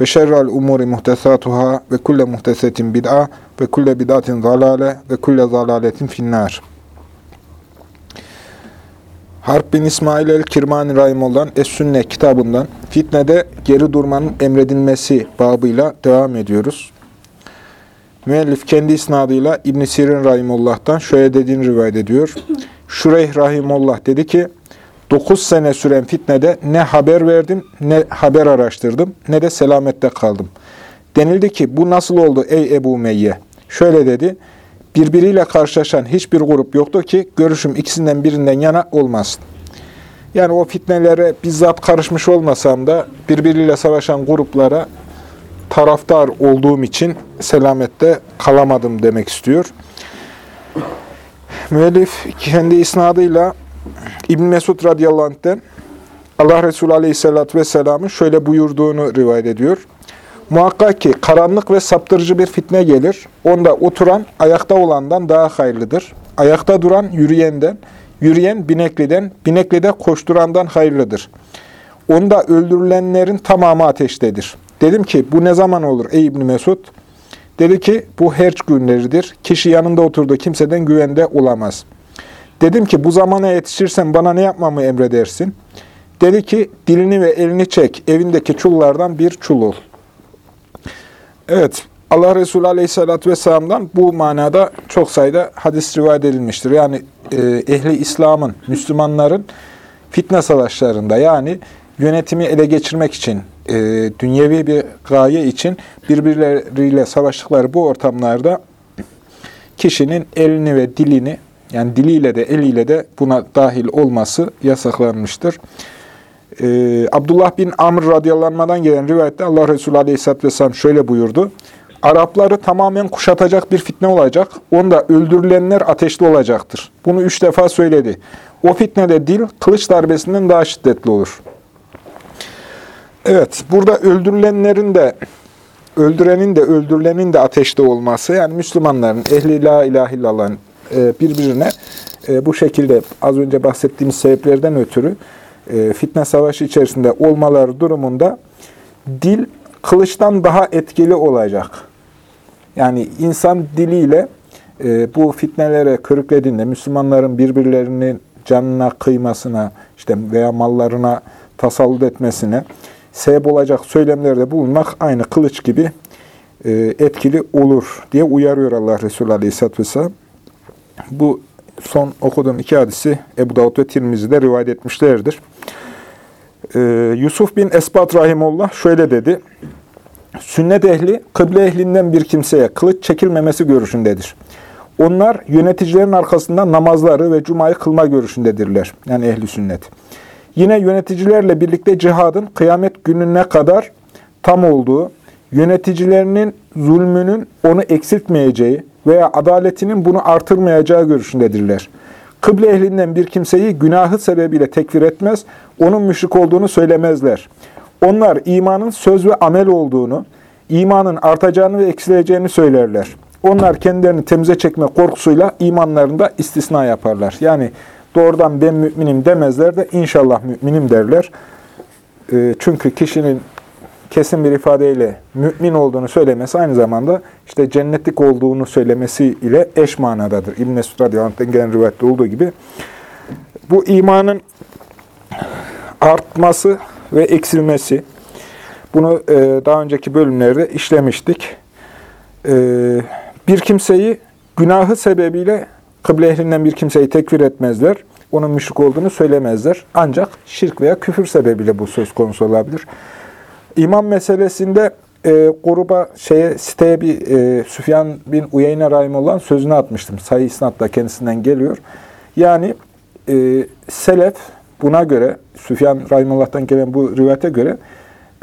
ve şerrel umuri muhtesatuhâ ve kulle muhtesetin bid'a ve kulle bid'atin zalale ve kulle zalaletin finnâr. Harp bin İsmail el-Kirmani Rahimullah Es-Sünne kitabından fitnede geri durmanın emredilmesi babıyla devam ediyoruz. Müellif kendi isnadıyla İbn Sirin Rahimullah'tan şöyle dediğini rivayet ediyor. Şureyh Rahimullah dedi ki, 9 sene süren fitnede ne haber verdim, ne haber araştırdım, ne de selamette kaldım. Denildi ki, bu nasıl oldu ey Ebu Meyye? Şöyle dedi, birbiriyle karşılaşan hiçbir grup yoktu ki, görüşüm ikisinden birinden yana olmasın. Yani o fitnelere bizzat karışmış olmasam da, birbiriyle savaşan gruplara taraftar olduğum için selamette kalamadım demek istiyor. Müellif kendi isnadıyla İbn Mesud radıyallahu anh'ten Allah Resulü aleyhissalatü vesselamın şöyle buyurduğunu rivayet ediyor. Muhakkak ki karanlık ve saptırıcı bir fitne gelir. Onda oturan ayakta olandan daha hayırlıdır. Ayakta duran yürüyenden, yürüyen binekliden, bineklide koşturandan hayırlıdır. Onda öldürülenlerin tamamı ateştedir. Dedim ki bu ne zaman olur ey İbn Mesud? Dedi ki bu herç günleridir. Kişi yanında oturduğu kimseden güvende olamaz. Dedim ki bu zamana yetişirsen bana ne yapmamı emredersin? Dedi ki dilini ve elini çek, evindeki çullardan bir çul. Evet, Allah Resulü Aleyhisselatü Vesselam'dan bu manada çok sayıda hadis rivayet edilmiştir. Yani e, ehli İslam'ın, Müslümanların fitne savaşlarında yani yönetimi ele geçirmek için, e, dünyevi bir gaye için birbirleriyle savaştıkları bu ortamlarda kişinin elini ve dilini yani diliyle de eliyle de buna dahil olması yasaklanmıştır. Ee, Abdullah bin Amr radıyallanmadan gelen rivayette Allah Resulü aleyhisselatü vesselam şöyle buyurdu. Arapları tamamen kuşatacak bir fitne olacak. Onda öldürülenler ateşli olacaktır. Bunu üç defa söyledi. O fitnede dil kılıç darbesinden daha şiddetli olur. Evet, burada öldürülenlerin de öldürenin de öldürülenin de ateşte olması, yani Müslümanların ehli la ilahe illallah'ın birbirine e, bu şekilde az önce bahsettiğimiz sebeplerden ötürü e, fitne savaşı içerisinde olmaları durumunda dil kılıçtan daha etkili olacak. Yani insan diliyle bu fitnelere körüklediğinde Müslümanların birbirlerinin canına kıymasına işte veya mallarına tasallut etmesine sebep olacak söylemlerde bulunmak aynı kılıç gibi etkili olur diye uyarıyor Allah Resulü Aleyhisselatü Vesselam. Bu son okuduğum iki hadisi Ebu Davud ve Tirmizi'de rivayet etmişlerdir. Ee, Yusuf bin Esbat Rahimullah şöyle dedi. Sünnet ehli, kıble ehlinden bir kimseye kılıç çekilmemesi görüşündedir. Onlar yöneticilerin arkasında namazları ve cumayı kılma görüşündedirler. Yani ehli sünnet. Yine yöneticilerle birlikte cihadın kıyamet gününe kadar tam olduğu, yöneticilerinin zulmünün onu eksiltmeyeceği, veya adaletinin bunu artırmayacağı görüşündedirler. Kıble ehlinden bir kimseyi günahı sebebiyle tekfir etmez, onun müşrik olduğunu söylemezler. Onlar imanın söz ve amel olduğunu, imanın artacağını ve eksileceğini söylerler. Onlar kendilerini temize çekme korkusuyla imanlarında istisna yaparlar. Yani doğrudan ben müminim demezler de inşallah müminim derler. Ee, çünkü kişinin kesin bir ifadeyle mümin olduğunu söylemesi aynı zamanda işte cennetlik olduğunu söylemesi ile eş manadadır. İbn-i Mesud gelen rivayette olduğu gibi. Bu imanın artması ve eksilmesi, bunu e, daha önceki bölümlerde işlemiştik. E, bir kimseyi günahı sebebiyle kıble ehlinden bir kimseyi tekfir etmezler. Onun müşrik olduğunu söylemezler. Ancak şirk veya küfür sebebiyle bu söz konusu olabilir. İmam meselesinde e, gruba şeye siteye bir e, Süfyan bin Uyeyne Rahimullah'ın sözünü atmıştım. Sayı isnatla kendisinden geliyor. Yani e, selef buna göre Süfyan Rahimullah'tan gelen bu rivayete göre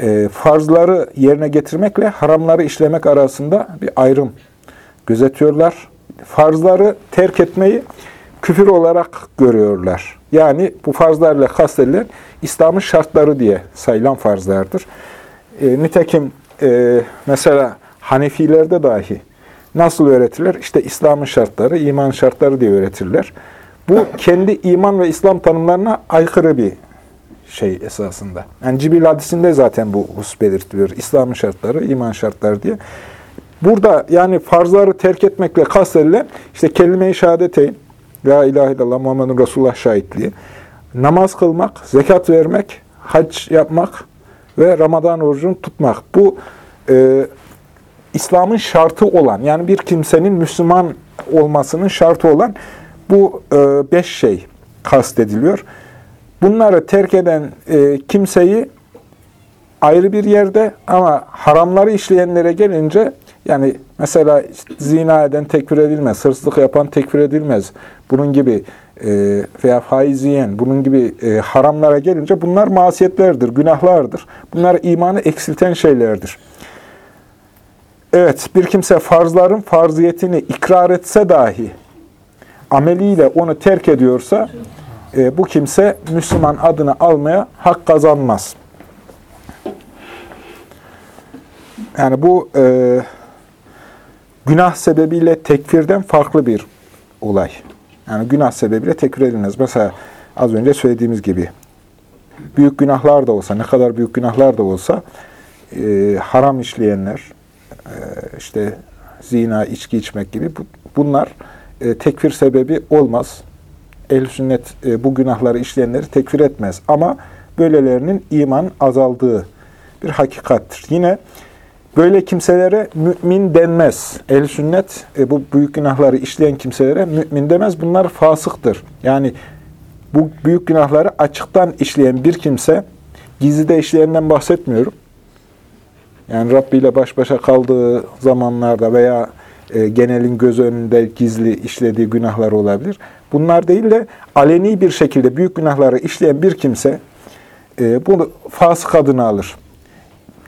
e, farzları yerine getirmekle haramları işlemek arasında bir ayrım gözetiyorlar. Farzları terk etmeyi küfür olarak görüyorlar. Yani bu farzlarla kastedilen İslam'ın şartları diye sayılan farzlardır. E, nitekim e, mesela Hanefilerde dahi nasıl öğretirler? İşte İslam'ın şartları, iman şartları diye öğretirler. Bu kendi iman ve İslam tanımlarına aykırı bir şey esasında. Yani Cibril hadisinde zaten bu husus belirtiliyor. İslam'ın şartları, iman şartları diye. Burada yani farzları terk etmekle kastedilen işte kelime-i şehadeteyn, La ilahe illallah Muhammedun Resulullah şahitliği, namaz kılmak, zekat vermek, hac yapmak ve Ramazan orucunu tutmak. Bu e, İslam'ın şartı olan, yani bir kimsenin Müslüman olmasının şartı olan bu e, beş şey kastediliyor. Bunları terk eden e, kimseyi ayrı bir yerde ama haramları işleyenlere gelince yani mesela zina eden tekfir edilmez, hırsızlık yapan tekfir edilmez. Bunun gibi e, veya faiz yiyen, bunun gibi e, haramlara gelince bunlar masiyetlerdir, günahlardır. Bunlar imanı eksilten şeylerdir. Evet, bir kimse farzların farziyetini ikrar etse dahi ameliyle onu terk ediyorsa e, bu kimse Müslüman adını almaya hak kazanmaz. Yani bu e, günah sebebiyle tekfirden farklı bir olay. Yani günah sebebiyle tekfir edilmez. Mesela az önce söylediğimiz gibi büyük günahlar da olsa, ne kadar büyük günahlar da olsa e, haram işleyenler, e, işte zina, içki içmek gibi bu, bunlar e, tekfir sebebi olmaz. Ehl-i sünnet e, bu günahları işleyenleri tekfir etmez. Ama böylelerinin iman azaldığı bir hakikattir. Yine böyle kimselere mümin denmez. Ehl-i sünnet e, bu büyük günahları işleyen kimselere mümin demez. Bunlar fasıktır. Yani bu büyük günahları açıktan işleyen bir kimse, gizlide işleyenden bahsetmiyorum. Yani Rabbi ile baş başa kaldığı zamanlarda veya e, genelin göz önünde gizli işlediği günahlar olabilir. Bunlar değil de aleni bir şekilde büyük günahları işleyen bir kimse e, bunu fasık adını alır.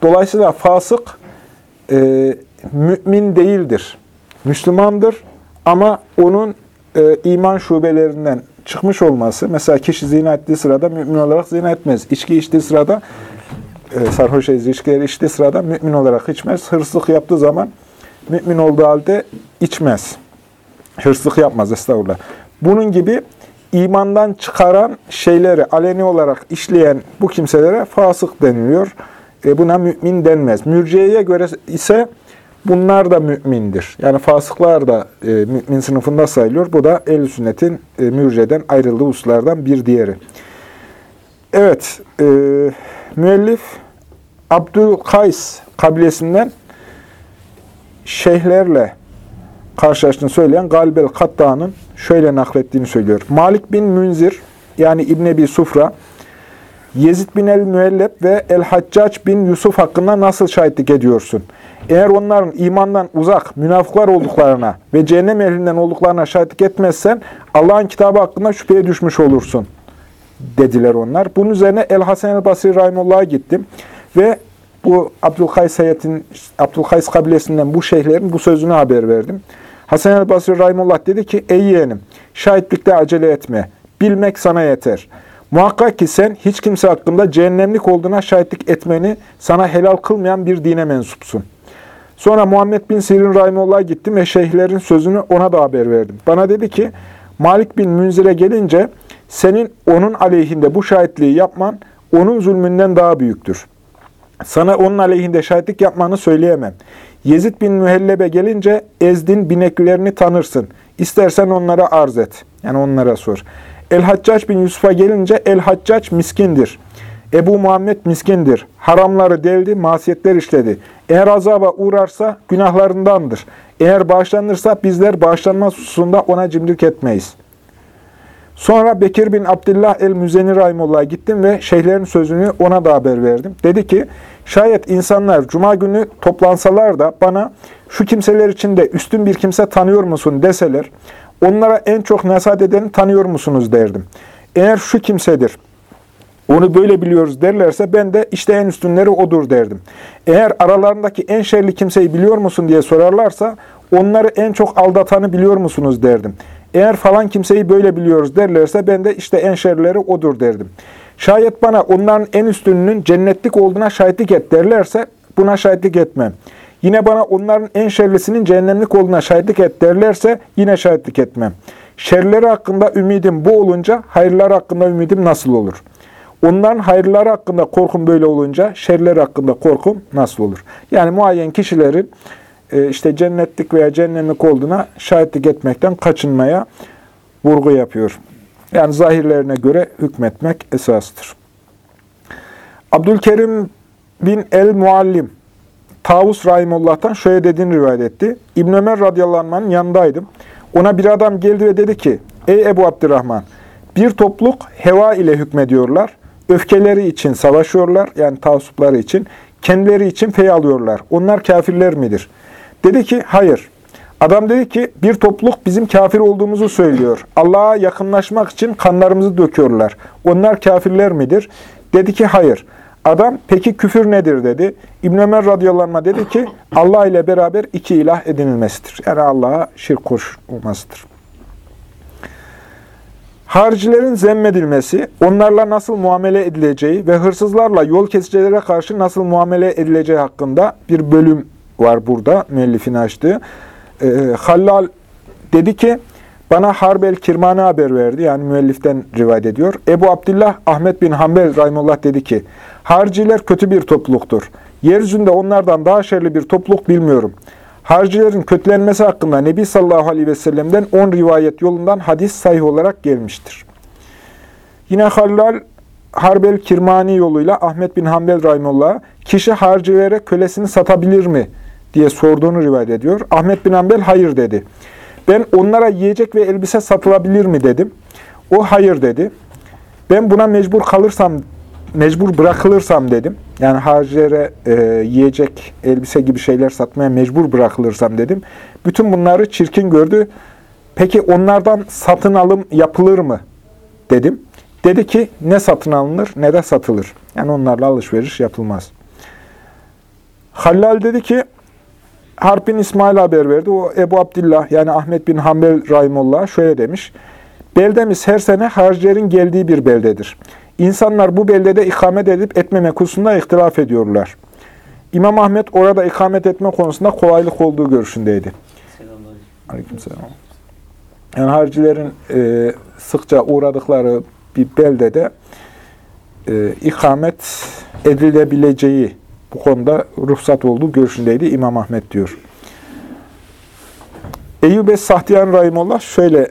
Dolayısıyla fasık e, mümin değildir. Müslümandır ama onun e, iman şubelerinden çıkmış olması, mesela kişi zina ettiği sırada mümin olarak zina etmez. İçki içtiği sırada, e, sarhoş edici içkileri içtiği sırada mümin olarak içmez. Hırsızlık yaptığı zaman mümin olduğu halde içmez. Hırsızlık yapmaz, estağfurullah. Bunun gibi imandan çıkaran şeyleri aleni olarak işleyen bu kimselere fasık deniliyor. E buna mümin denmez. Mürciyeye göre ise bunlar da mümindir. Yani fasıklar da e, mümin sınıfında sayılıyor. Bu da el sünnetin e, mürciyeden ayrıldığı hususlardan bir diğeri. Evet, e, müellif Abdülkays kabilesinden şeyhlerle karşılaştığını söyleyen Galbel Katta'nın şöyle naklettiğini söylüyor. Malik bin Münzir yani İbn Ebi Sufra Yezid bin el-Müelleb ve el-Haccac bin Yusuf hakkında nasıl şahitlik ediyorsun? Eğer onların imandan uzak, münafıklar olduklarına ve cehennem ehlinden olduklarına şahitlik etmezsen Allah'ın kitabı hakkında şüpheye düşmüş olursun dediler onlar. Bunun üzerine El-Hasan el-Basri Rahimullah'a gittim ve bu Abdülkays heyetin, Abdülkays kabilesinden bu şeyhlerin bu sözünü haber verdim. Hasan el-Basri Rahimullah dedi ki, ey yeğenim, şahitlikte acele etme, bilmek sana yeter. Muhakkak ki sen hiç kimse hakkında cehennemlik olduğuna şahitlik etmeni sana helal kılmayan bir dine mensupsun. Sonra Muhammed bin Sirin Rahimullah'a gittim ve şeyhlerin sözünü ona da haber verdim. Bana dedi ki, Malik bin Münzir'e gelince senin onun aleyhinde bu şahitliği yapman onun zulmünden daha büyüktür. Sana onun aleyhinde şahitlik yapmanı söyleyemem. Yezid bin Mühellebe gelince Ezdin bineklerini tanırsın. İstersen onlara arz et. Yani onlara sor. El-Haccac bin Yusuf'a gelince El-Haccac miskindir. Ebu Muhammed miskindir. Haramları deldi, masiyetler işledi. Eğer azaba uğrarsa günahlarındandır. Eğer bağışlanırsa bizler bağışlanma hususunda ona cimrilik etmeyiz.'' Sonra Bekir bin Abdullah el-Müzeni Rahimullah'a gittim ve şeyhlerin sözünü ona da haber verdim. Dedi ki, şayet insanlar cuma günü toplansalar da bana şu kimseler içinde üstün bir kimse tanıyor musun deseler, onlara en çok nasihat edeni tanıyor musunuz derdim. Eğer şu kimsedir, onu böyle biliyoruz derlerse ben de işte en üstünleri odur derdim. Eğer aralarındaki en şerli kimseyi biliyor musun diye sorarlarsa onları en çok aldatanı biliyor musunuz derdim. Eğer falan kimseyi böyle biliyoruz derlerse ben de işte en şerleri odur derdim. Şayet bana onların en üstününün cennetlik olduğuna şahitlik et derlerse buna şahitlik etmem. Yine bana onların en şerlisinin cehennemlik olduğuna şahitlik et derlerse yine şahitlik etmem. Şerleri hakkında ümidim bu olunca hayırlar hakkında ümidim nasıl olur? Onların hayırları hakkında korkum böyle olunca şerleri hakkında korkum nasıl olur? Yani muayyen kişilerin e, işte cennetlik veya cehennemlik olduğuna şahitlik etmekten kaçınmaya vurgu yapıyor. Yani zahirlerine göre hükmetmek esastır. Abdülkerim bin el-Muallim Tavus Rahimullah'tan şöyle dediğini rivayet etti. İbn Ömer radıyallahu yanındaydım. Ona bir adam geldi ve dedi ki, Ey Ebu Abdurrahman, bir topluluk heva ile hükmediyorlar. Öfkeleri için savaşıyorlar, yani tavsupları için. Kendileri için fey alıyorlar. Onlar kafirler midir? Dedi ki, hayır. Adam dedi ki, bir topluluk bizim kafir olduğumuzu söylüyor. Allah'a yakınlaşmak için kanlarımızı döküyorlar. Onlar kafirler midir? Dedi ki, hayır. Adam peki küfür nedir dedi. İbn Ömer radıyallahu dedi ki Allah ile beraber iki ilah edinilmesidir. Yani Allah'a şirk koşulmasıdır. Haricilerin zemmedilmesi, onlarla nasıl muamele edileceği ve hırsızlarla yol kesicilere karşı nasıl muamele edileceği hakkında bir bölüm var burada müellifin açtığı. Ee, Hallal dedi ki, bana Harbel Kirmani haber verdi. Yani müelliften rivayet ediyor. Ebu Abdullah Ahmet bin Hanbel Rahimullah dedi ki, Hariciler kötü bir topluluktur. Yeryüzünde onlardan daha şerli bir topluluk bilmiyorum. Haricilerin kötülenmesi hakkında Nebi sallallahu aleyhi ve sellem'den 10 rivayet yolundan hadis sahih olarak gelmiştir. Yine Hallal Harbel Kirmani yoluyla Ahmet bin Hanbel Rahimullah kişi harcilere kölesini satabilir mi diye sorduğunu rivayet ediyor. Ahmet bin Hanbel hayır dedi. Ben onlara yiyecek ve elbise satılabilir mi dedim. O hayır dedi. Ben buna mecbur kalırsam, mecbur bırakılırsam dedim. Yani harcilere e, yiyecek, elbise gibi şeyler satmaya mecbur bırakılırsam dedim. Bütün bunları çirkin gördü. Peki onlardan satın alım yapılır mı? Dedim. Dedi ki ne satın alınır ne de satılır. Yani onlarla alışveriş yapılmaz. Hallal dedi ki Harp bin İsmail haber verdi. O Ebu Abdillah yani Ahmet bin Hanbel Rahimullah şöyle demiş. Beldemiz her sene harcilerin geldiği bir beldedir. İnsanlar bu beldede ikamet edip etmemek hususunda ihtilaf ediyorlar. İmam Ahmet orada ikamet etme konusunda kolaylık olduğu görüşündeydi. Aleykümselam. Yani harcilerin e, sıkça uğradıkları bir beldede e, ikamet edilebileceği bu konuda ruhsat olduğu görüşündeydi İmam Ahmet diyor. Eyyub Es-Sahtiyan Rahimullah şöyle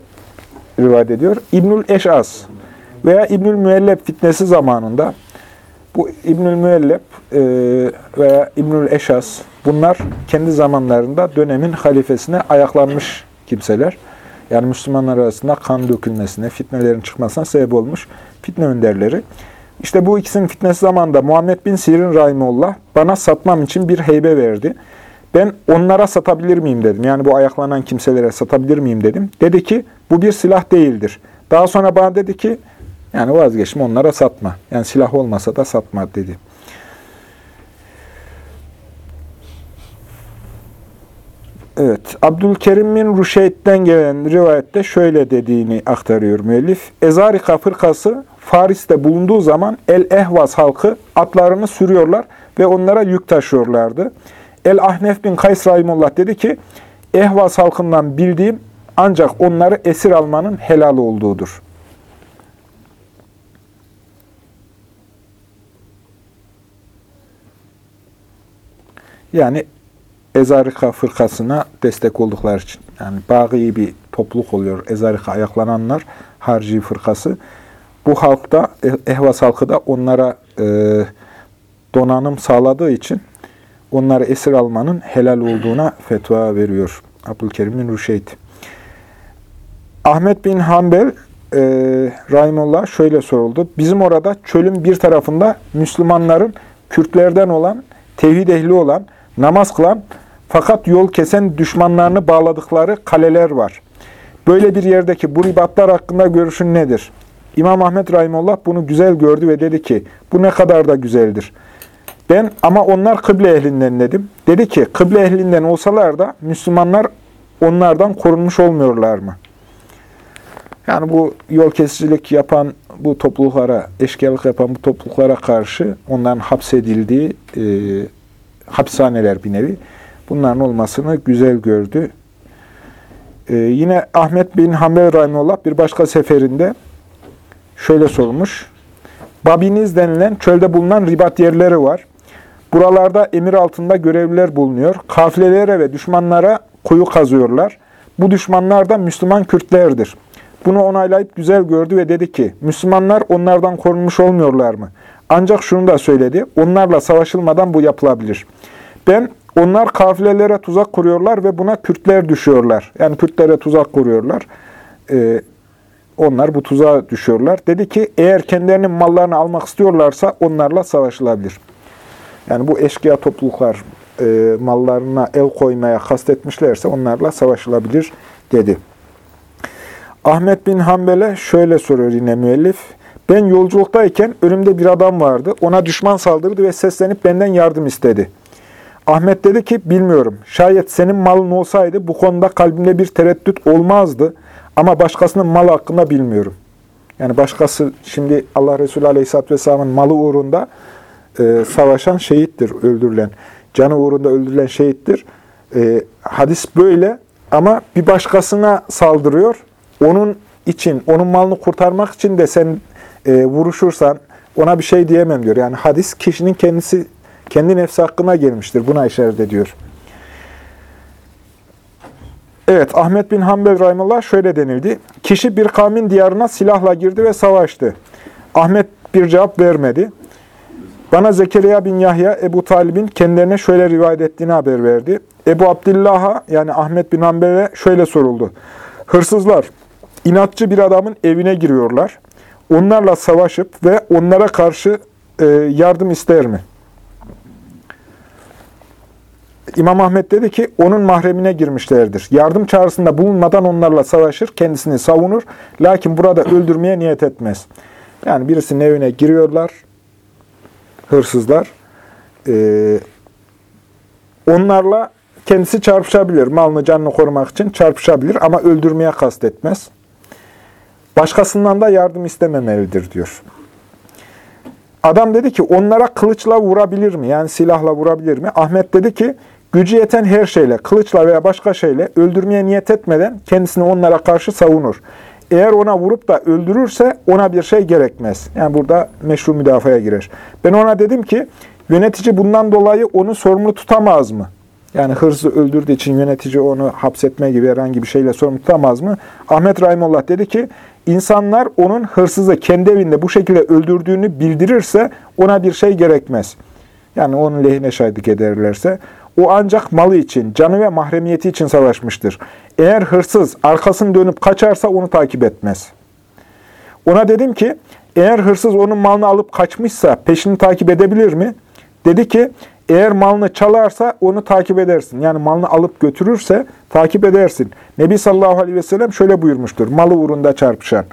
rivayet ediyor. İbnül Eş'as veya İbnül Müelleb fitnesi zamanında bu İbnül Müelleb e, veya İbnül Eş'as bunlar kendi zamanlarında dönemin halifesine ayaklanmış kimseler. Yani Müslümanlar arasında kan dökülmesine, fitnelerin çıkmasına sebep olmuş fitne önderleri. İşte bu ikisinin fitnesi zamanında Muhammed bin Sirin Rahimullah bana satmam için bir heybe verdi. Ben onlara satabilir miyim dedim. Yani bu ayaklanan kimselere satabilir miyim dedim. Dedi ki bu bir silah değildir. Daha sonra bana dedi ki yani vazgeçme onlara satma. Yani silah olmasa da satma dedi. Evet, Abdülkerim bin Ruşeyd'den gelen rivayette şöyle dediğini aktarıyor müellif. Ezarika fırkası Faris'te bulunduğu zaman El-Ehvaz halkı atlarını sürüyorlar ve onlara yük taşıyorlardı. El-Ahnef bin Kays Rahimullah dedi ki, Ehvaz halkından bildiğim ancak onları esir almanın helal olduğudur. Yani Ezarika fırkasına destek oldukları için. Yani bağı bir topluluk oluyor. Ezarika ayaklananlar, harci fırkası. Bu halkta, Ehvas halkı da onlara e, donanım sağladığı için onları esir almanın helal olduğuna fetva veriyor Abdülkerim bin Rüşeyd. Ahmet bin Hanbel e, Rahimullah şöyle soruldu. Bizim orada çölün bir tarafında Müslümanların Kürtlerden olan, tevhid ehli olan, namaz kılan fakat yol kesen düşmanlarını bağladıkları kaleler var. Böyle bir yerdeki bu ribatlar hakkında görüşün nedir? İmam Ahmet Rahimullah bunu güzel gördü ve dedi ki, bu ne kadar da güzeldir. Ben ama onlar kıble ehlinden dedim. Dedi ki, kıble ehlinden olsalar da Müslümanlar onlardan korunmuş olmuyorlar mı? Yani bu yol kesicilik yapan bu topluluklara, eşkıyalık yapan bu topluluklara karşı onların hapsedildiği e, hapishaneler bir nevi. Bunların olmasını güzel gördü. E, yine Ahmet bin Hanbel Rahimullah bir başka seferinde şöyle sormuş. Babiniz denilen çölde bulunan ribat yerleri var. Buralarda emir altında görevliler bulunuyor. Kafilelere ve düşmanlara kuyu kazıyorlar. Bu düşmanlar da Müslüman Kürtlerdir. Bunu onaylayıp güzel gördü ve dedi ki, Müslümanlar onlardan korunmuş olmuyorlar mı? Ancak şunu da söyledi, onlarla savaşılmadan bu yapılabilir. Ben, onlar kafilelere tuzak kuruyorlar ve buna Kürtler düşüyorlar. Yani Kürtlere tuzak kuruyorlar. Ee, onlar bu tuzağa düşüyorlar. Dedi ki, eğer kendilerinin mallarını almak istiyorlarsa onlarla savaşılabilir. Yani bu eşkıya topluluklar e, mallarına el koymaya kastetmişlerse onlarla savaşılabilir dedi. Ahmet bin Hanbel'e şöyle soruyor yine müellif. Ben yolculuktayken önümde bir adam vardı. Ona düşman saldırdı ve seslenip benden yardım istedi. Ahmet dedi ki bilmiyorum. Şayet senin malın olsaydı bu konuda kalbimde bir tereddüt olmazdı. Ama başkasının malı hakkında bilmiyorum. Yani başkası şimdi Allah Resulü Aleyhisselatü Vesselam'ın malı uğrunda e, savaşan şehittir, öldürülen. Canı uğrunda öldürülen şehittir. E, hadis böyle ama bir başkasına saldırıyor onun için, onun malını kurtarmak için de sen e, vuruşursan ona bir şey diyemem diyor. Yani hadis kişinin kendisi, kendi nefsi hakkına gelmiştir. Buna işaret ediyor. Evet, Ahmet bin Hanbel Rahimullah şöyle denildi. Kişi bir kavmin diyarına silahla girdi ve savaştı. Ahmet bir cevap vermedi. Bana Zekeriya bin Yahya, Ebu Talib'in kendilerine şöyle rivayet ettiğini haber verdi. Ebu Abdillah'a yani Ahmet bin Hanbel'e şöyle soruldu. Hırsızlar, inatçı bir adamın evine giriyorlar. Onlarla savaşıp ve onlara karşı e, yardım ister mi? İmam Ahmet dedi ki, onun mahremine girmişlerdir. Yardım çağrısında bulunmadan onlarla savaşır, kendisini savunur. Lakin burada öldürmeye niyet etmez. Yani birisinin evine giriyorlar, hırsızlar. Ee, onlarla kendisi çarpışabilir. Malını, canını korumak için çarpışabilir ama öldürmeye kastetmez. Başkasından da yardım istememelidir diyor. Adam dedi ki onlara kılıçla vurabilir mi? Yani silahla vurabilir mi? Ahmet dedi ki gücü yeten her şeyle, kılıçla veya başka şeyle öldürmeye niyet etmeden kendisini onlara karşı savunur. Eğer ona vurup da öldürürse ona bir şey gerekmez. Yani burada meşru müdafaya girer. Ben ona dedim ki yönetici bundan dolayı onu sorumlu tutamaz mı? Yani hırsızı öldürdüğü için yönetici onu hapsetme gibi herhangi bir şeyle sorumlu tutamaz mı? Ahmet Rahimullah dedi ki İnsanlar onun hırsızı kendi evinde bu şekilde öldürdüğünü bildirirse ona bir şey gerekmez. Yani onun lehine şahitlik ederlerse o ancak malı için, canı ve mahremiyeti için savaşmıştır. Eğer hırsız arkasını dönüp kaçarsa onu takip etmez. Ona dedim ki, eğer hırsız onun malını alıp kaçmışsa peşini takip edebilir mi? Dedi ki, eğer malını çalarsa onu takip edersin. Yani malını alıp götürürse takip edersin. Nebi sallallahu aleyhi ve sellem şöyle buyurmuştur. Malı uğrunda çarpışan.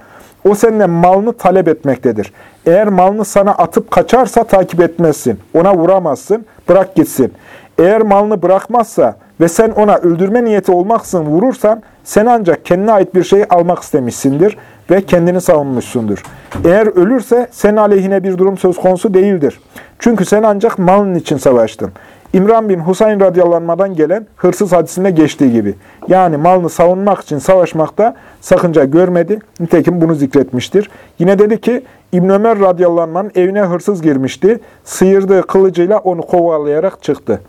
O senden malını talep etmektedir. Eğer malını sana atıp kaçarsa takip etmezsin. Ona vuramazsın. Bırak gitsin. Eğer malını bırakmazsa ve sen ona öldürme niyeti olmaksın vurursan sen ancak kendine ait bir şey almak istemişsindir ve kendini savunmuşsundur. Eğer ölürse sen aleyhine bir durum söz konusu değildir. Çünkü sen ancak malın için savaştın. İmran bin Husayn radıyallanmadan gelen hırsız hadisinde geçtiği gibi. Yani malını savunmak için savaşmakta sakınca görmedi. Nitekim bunu zikretmiştir. Yine dedi ki İbn Ömer radıyallanmanın evine hırsız girmişti. Sıyırdığı kılıcıyla onu kovalayarak çıktı.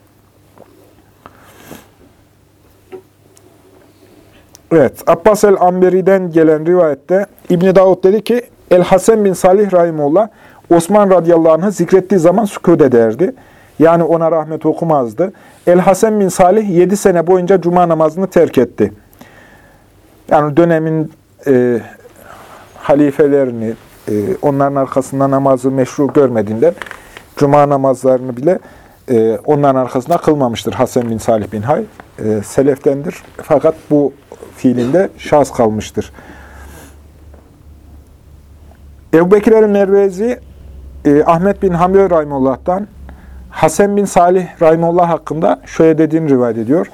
Evet, Abbas el-Amberi'den gelen rivayette İbn Davud dedi ki, El-Hasen bin Salih Rahimullah, Osman radıyallahu anh'ı zikrettiği zaman sükut ederdi. Yani ona rahmet okumazdı. El-Hasen bin Salih 7 sene boyunca cuma namazını terk etti. Yani dönemin e, halifelerini, e, onların arkasında namazı meşru görmediğinden cuma namazlarını bile e, onların arkasında kılmamıştır Hasan bin Salih bin Hay. E, seleftendir. Fakat bu fiilinde şahs kalmıştır. Ebu Bekir el-Mervezi, e, Ahmet bin Hamid Rahimullah'tan, Hasan bin Salih Rahimullah hakkında şöyle dediğini rivayet ediyor.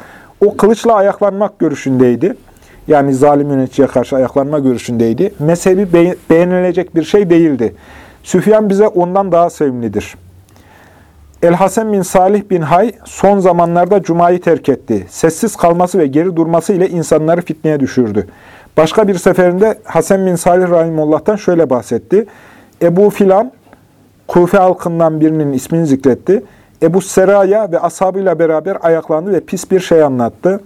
O kılıçla ayaklanmak görüşündeydi. Yani zalim yöneticiye karşı ayaklanma görüşündeydi. Mezhebi be beğenilecek bir şey değildi. Süfyan bize ondan daha sevimlidir. El-Hasen bin Salih bin Hay son zamanlarda Cuma'yı terk etti. Sessiz kalması ve geri durması ile insanları fitneye düşürdü. Başka bir seferinde Hasan bin Salih Rahimullah'tan şöyle bahsetti. Ebu Filan, Kufe halkından birinin ismini zikretti. Ebu Seraya ve ashabıyla beraber ayaklandı ve pis bir şey anlattı.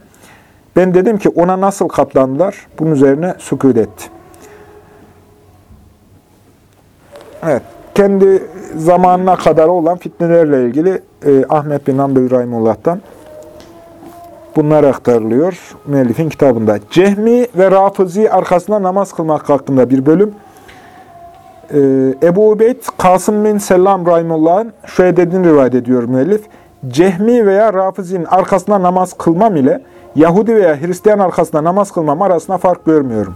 Ben dedim ki ona nasıl katlandılar? Bunun üzerine sükut etti. Evet, kendi zamanına kadar olan fitnelerle ilgili e, Ahmet bin Hanbel Rahimullah'tan bunlar aktarılıyor müellifin kitabında. Cehmi ve Rafizi arkasında namaz kılmak hakkında bir bölüm. Ee, Ebu Ubeyd, Kasım bin Selam Rahimullah'ın şöyle dediğini rivayet ediyor müellif. Cehmi veya Rafiz'in arkasında namaz kılmam ile Yahudi veya Hristiyan arkasında namaz kılmam arasında fark görmüyorum.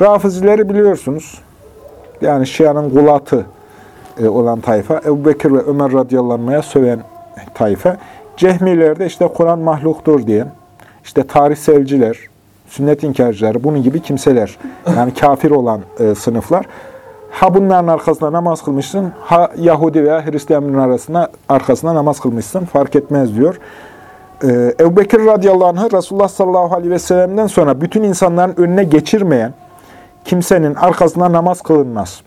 Rafizileri biliyorsunuz. Yani Şia'nın gulatı e, olan tayfa. Ebu Bekir ve Ömer radıyallahu söven tayfa. Cehmiler de işte Kur'an mahluktur diyen, işte tarihselciler, sünnet inkarcıları, bunun gibi kimseler. Yani kafir olan e, sınıflar. Ha bunların arkasında namaz kılmışsın, ha Yahudi veya Hristiyanların arasında arkasında namaz kılmışsın, fark etmez diyor. Ee, Ebu Bekir radıyallahu anh'ı Resulullah sallallahu aleyhi ve sellem'den sonra bütün insanların önüne geçirmeyen kimsenin arkasında namaz kılınmaz.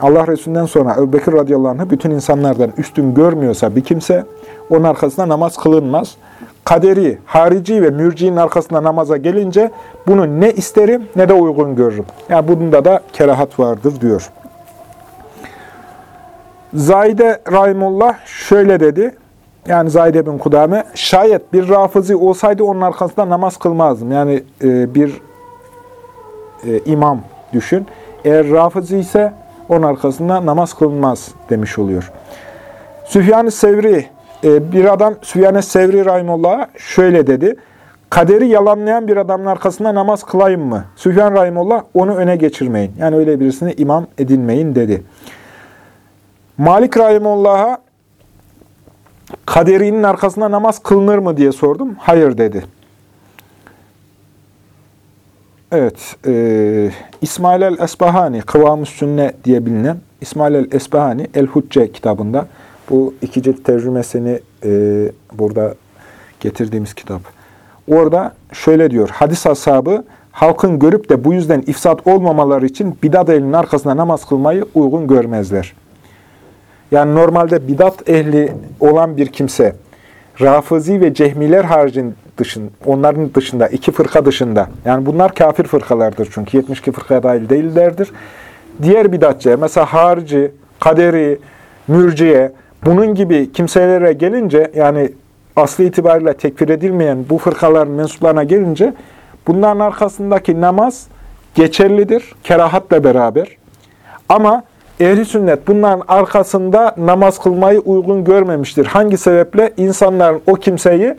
Allah Resulü'nden sonra Ebu Bekir radıyallahu anh'ı bütün insanlardan üstün görmüyorsa bir kimse, onun arkasında namaz kılınmaz. Kaderi, harici ve mürciğin arkasında namaza gelince bunu ne isterim ne de uygun görürüm. Yani bunda da kerahat vardır diyor. Zahide Rahimullah şöyle dedi. Yani Zahide bin Kudame, şayet bir rafızi olsaydı onun arkasında namaz kılmazdım. Yani e, bir e, imam düşün. Eğer rafızi ise onun arkasında namaz kılınmaz demiş oluyor. Süfyan-ı Sevri, e, bir adam Süfyan-ı Sevri Rahimullah'a şöyle dedi. Kaderi yalanlayan bir adamın arkasında namaz kılayım mı? Süfyan Rahimullah onu öne geçirmeyin. Yani öyle birisini imam edinmeyin dedi. Malik Rahimullah'a kaderinin arkasında namaz kılınır mı diye sordum. Hayır dedi. Evet, e, İsmail el-Esbahani, Kıvam-ı Sünne diye bilinen İsmail el-Esbahani El-Hucce kitabında bu iki cilt tercümesini e, burada getirdiğimiz kitap. Orada şöyle diyor, hadis ashabı halkın görüp de bu yüzden ifsat olmamaları için bidat ehlinin arkasında namaz kılmayı uygun görmezler. Yani normalde bidat ehli olan bir kimse, Rafizi ve Cehmiler haricin dışın, onların dışında, iki fırka dışında, yani bunlar kafir fırkalardır çünkü 72 fırkaya dahil değillerdir. Diğer bidatçı, mesela harici, kaderi, mürciye, bunun gibi kimselere gelince, yani aslı itibariyle tekfir edilmeyen bu fırkaların mensuplarına gelince, bunların arkasındaki namaz geçerlidir, kerahatla beraber. Ama ehli sünnet bunların arkasında namaz kılmayı uygun görmemiştir. Hangi sebeple? insanların o kimseyi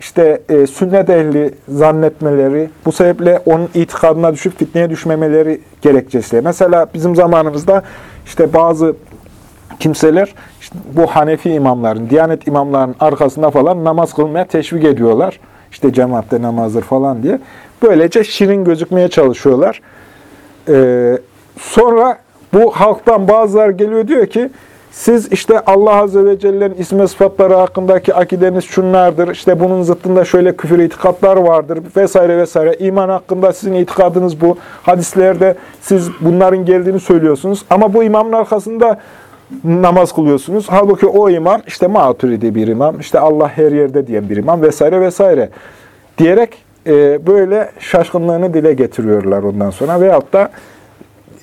işte e, sünnet ehli zannetmeleri, bu sebeple onun itikadına düşüp fitneye düşmemeleri gerekçesiyle. Mesela bizim zamanımızda işte bazı kimseler işte bu Hanefi imamların, Diyanet imamlarının arkasında falan namaz kılmaya teşvik ediyorlar. İşte cemaatte namazdır falan diye. Böylece şirin gözükmeye çalışıyorlar. Ee, sonra bu halktan bazılar geliyor diyor ki siz işte Allah Azze ve Celle'nin ismi sıfatları hakkındaki akideniz şunlardır. İşte bunun zıttında şöyle küfür itikatlar vardır vesaire vesaire. İman hakkında sizin itikadınız bu. Hadislerde siz bunların geldiğini söylüyorsunuz. Ama bu imamın arkasında namaz kılıyorsunuz. Halbuki o imam işte maturidi bir imam, işte Allah her yerde diyen bir imam vesaire vesaire diyerek e, böyle şaşkınlığını dile getiriyorlar ondan sonra. Veyahut da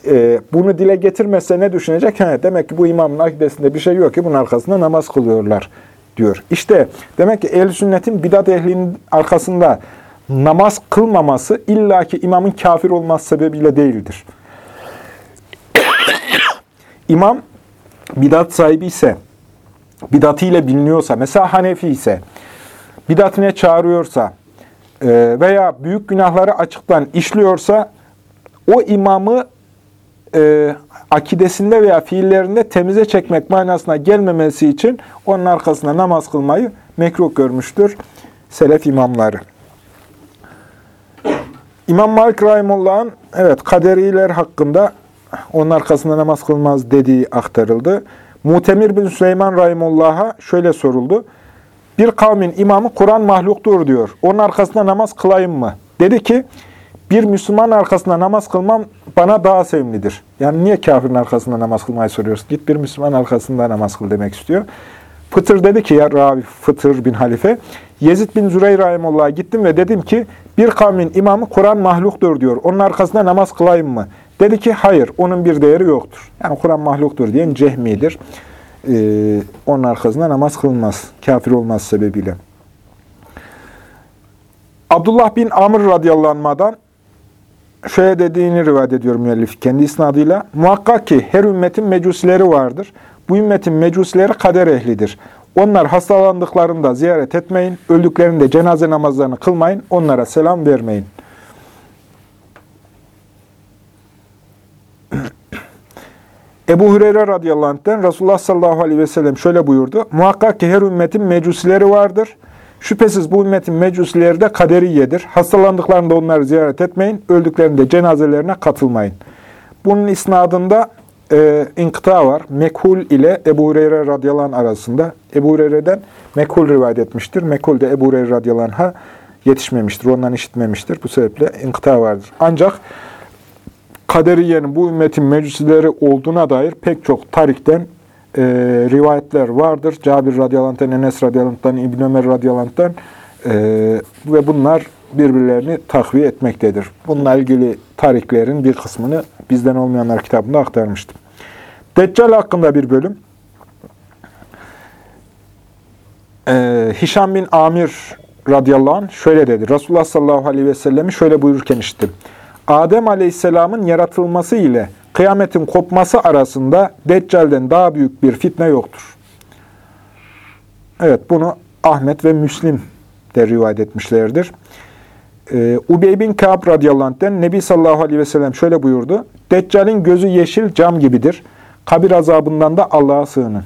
e, bunu dile getirmezse ne düşünecek? He, demek ki bu imamın akidesinde bir şey yok ki bunun arkasında namaz kılıyorlar diyor. İşte demek ki ehl sünnetin bidat ehlinin arkasında namaz kılmaması illaki imamın kafir olması sebebiyle değildir. İmam bidat sahibi ise, bidatıyla biliniyorsa, mesela Hanefi ise, bidatine çağırıyorsa e, veya büyük günahları açıktan işliyorsa, o imamı e, akidesinde veya fiillerinde temize çekmek manasına gelmemesi için onun arkasında namaz kılmayı mekruh görmüştür selef imamları. İmam Malik Rahimullah'ın evet kaderiler hakkında onun arkasında namaz kılmaz dediği aktarıldı. Mutemir bin Süleyman Rahimullah'a şöyle soruldu. Bir kavmin imamı Kur'an mahluktur diyor. Onun arkasında namaz kılayım mı? Dedi ki, bir Müslüman arkasında namaz kılmam bana daha sevimlidir. Yani niye kafirin arkasında namaz kılmayı soruyorsun? Git bir Müslüman arkasında namaz kıl demek istiyor. Fıtır dedi ki, ya Rabi Fıtır bin Halife, Yezid bin Züreyr Rahimullah'a gittim ve dedim ki, bir kavmin imamı Kur'an mahluktur diyor. Onun arkasında namaz kılayım mı? Dedi ki, hayır, onun bir değeri yoktur. Yani Kur'an mahluktur diyen cehmidir. Ee, onun arkasında namaz kılmaz. Kafir olmaz sebebiyle. Abdullah bin Amr radıyallahu anh'dan şöyle dediğini rivayet ediyor müellif kendi isnadıyla. Muhakkak ki her ümmetin mecusileri vardır. Bu ümmetin mecusileri kader ehlidir. Onlar hastalandıklarında ziyaret etmeyin, öldüklerinde cenaze namazlarını kılmayın, onlara selam vermeyin. Ebu Hureyre radıyallahu anh'ten Resulullah sallallahu aleyhi ve sellem şöyle buyurdu. Muhakkak ki her ümmetin mecusileri vardır. Şüphesiz bu ümmetin mecusileri de kaderiyedir. Hastalandıklarında onları ziyaret etmeyin, öldüklerinde cenazelerine katılmayın. Bunun isnadında e, inkıta var. Mekhul ile Ebu Hureyre radıyallahu arasında. Ebu Hureyre'den Mekhul rivayet etmiştir. Mekhul de Ebu Hureyre radıyallahu yetişmemiştir. Ondan işitmemiştir. Bu sebeple inkıta vardır. Ancak kaderiyenin bu ümmetin meclisleri olduğuna dair pek çok tarikten e, rivayetler vardır. Cabir radıyallahu Enes radıyallahu İbn Ömer radıyallahu e, ve bunlar birbirlerini takviye etmektedir. Bununla ilgili tariklerin bir kısmını bizden olmayanlar kitabında aktarmıştım. Deccal hakkında bir bölüm. Ee, Hişam bin Amir radıyallahu anh şöyle dedi. Resulullah sallallahu aleyhi ve sellemi şöyle buyururken işittim. Adem aleyhisselamın yaratılması ile kıyametin kopması arasında Deccal'den daha büyük bir fitne yoktur. Evet bunu Ahmet ve Müslim de rivayet etmişlerdir. Ee, Ubey bin Ka'b radıyallahu anh'den Nebi sallallahu aleyhi ve sellem şöyle buyurdu. Deccal'in gözü yeşil cam gibidir. Kabir azabından da Allah'a sığının.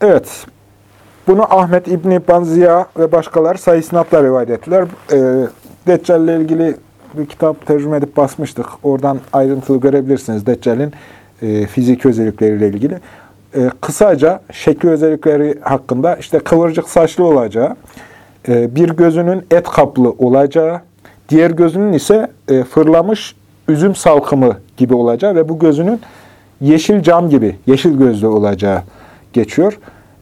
Evet, bunu Ahmet İbni Banziya ve başkaları sayısınatla rivayet ettiler. Ee, Deccal ile ilgili bir kitap tercüme edip basmıştık. Oradan ayrıntılı görebilirsiniz Deccal'in e, fiziki özellikleriyle ilgili. E, kısaca şekli özellikleri hakkında işte kıvırcık saçlı olacağı, e, bir gözünün et kaplı olacağı, diğer gözünün ise e, fırlamış üzüm salkımı gibi olacağı ve bu gözünün yeşil cam gibi, yeşil gözlü olacağı geçiyor.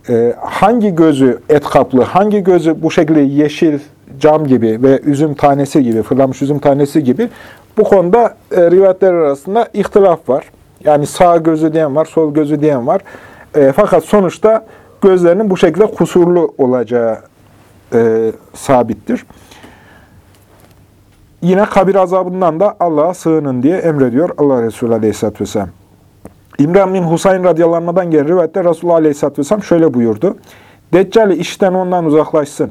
E, hangi gözü et kaplı, hangi gözü bu şekilde yeşil cam gibi ve üzüm tanesi gibi, fırlamış üzüm tanesi gibi bu konuda e, rivayetler arasında ihtilaf var. Yani sağ gözü diyen var, sol gözü diyen var. E, fakat sonuçta gözlerinin bu şekilde kusurlu olacağı e, sabittir. Yine kabir azabından da Allah'a sığının diye emrediyor Allah Resulü Aleyhisselatü Vesselam. İmran bin Husayn radıyallahu anh'dan gelen rivayette Resulullah Aleyhisselatü Vesselam şöyle buyurdu. Deccali işten ondan uzaklaşsın.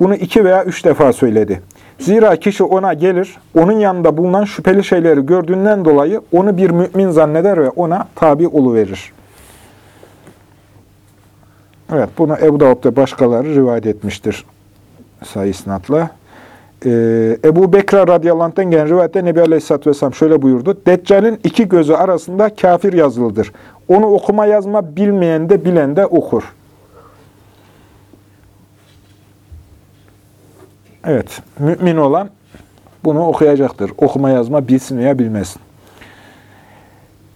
Bunu iki veya üç defa söyledi. Zira kişi ona gelir, onun yanında bulunan şüpheli şeyleri gördüğünden dolayı onu bir mümin zanneder ve ona tabi verir. Evet, bunu Ebu Davud ve başkaları rivayet etmiştir sayı isnatla. Ee, Ebu Bekra radıyallahu anh'ten gelen rivayette Nebi Aleyhisselatü Vesselam şöyle buyurdu. Deccal'in iki gözü arasında kafir yazılıdır. Onu okuma yazma bilmeyen de bilen de okur. Evet, mümin olan bunu okuyacaktır. Okuma yazma bilsin veya bilmesin.